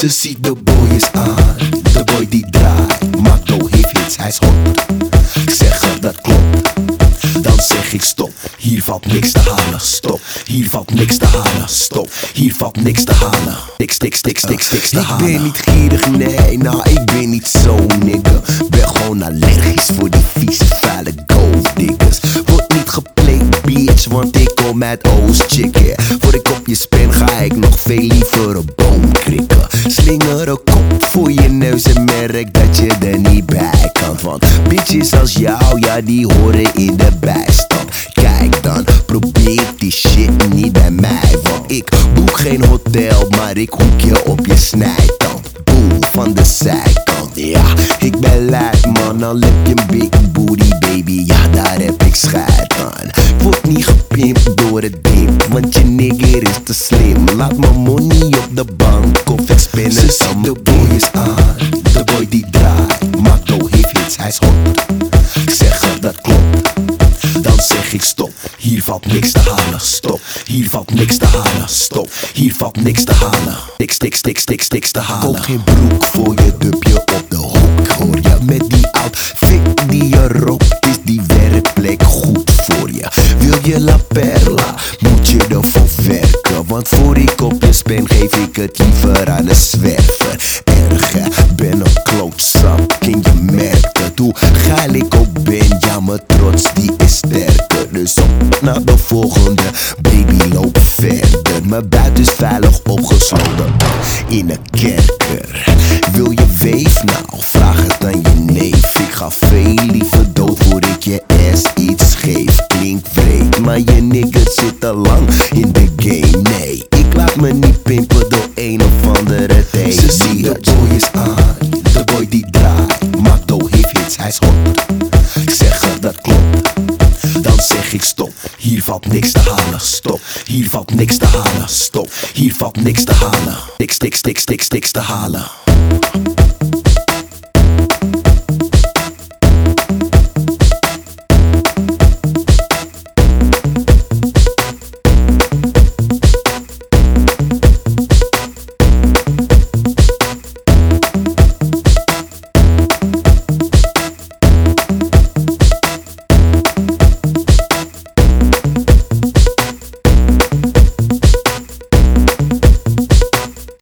Ze ziet de boy is aan, de boy die draait. Mato heeft hits, hij is hot. Ik zeg dat dat klopt. Dan zeg ik stop, hier valt niks te halen. Stop, hier valt niks te halen. Stop, hier valt niks te halen. Niks, niks, niks, niks, niks te halen. Ik ben niet gierig, nee, nou ik ben niet zo nigga. Ben gewoon allergisch voor die vieze vuile gold bitch, want ik kom uit Oost, chick, yeah. Voor ik op je spin ga ik nog veel liever een boom krikken. Slinger een kop voor je neus en merk dat je er niet bij kan. Want bitches als jou, ja, die horen in de bijstand. Kijk dan, probeer die shit niet bij mij. Want ik boek geen hotel, maar ik hoek je op je snijtand. Boel van de zijkant, ja, ik ben lijp man. Al heb je een big booty baby, ja, daar heb ik scheid aan. Niet gepimpt door het dip, want je nigger is te slim. Laat mijn money op de bank of ik spinnen de boy is aan, de boy die draait. Mato heeft hits, hij is hot. Ik zeg dat dat klopt. Dan zeg ik stop, hier valt niks te halen. Stop, hier valt niks te halen. Stop, hier valt niks te halen. Niks, niks, niks, niks, niks te halen. Koop geen broek voor je dubje op de hoek. Hoor je met la perla, moet je ervoor werken. Want voor ik op je spin, geef ik het liever aan een zwerver. Erger, ben een klootzak, ken je merkt het. Hoe geil ik ook ben, ja mijn trots die is sterker. Dus op naar de volgende, baby loop verder. Mijn buit is veilig opgesloten in een kerker. Wil je weef nou, vraag het aan je neef. Ik ga veel liever dood je ass iets geef. Klinkt vreemd, maar je nigger zit te lang in de game. Nee, ik laat me niet pimpen door een of andere thee. Ze ziet de boy is aan, de boy die draait. Mato heeft hits, hij is hot. Ik zeg dat dat klopt. Dan zeg ik stop, hier valt niks te halen. Stop, hier valt niks te halen. Stop, hier valt niks te halen. Niks, niks, niks, niks, niks te halen.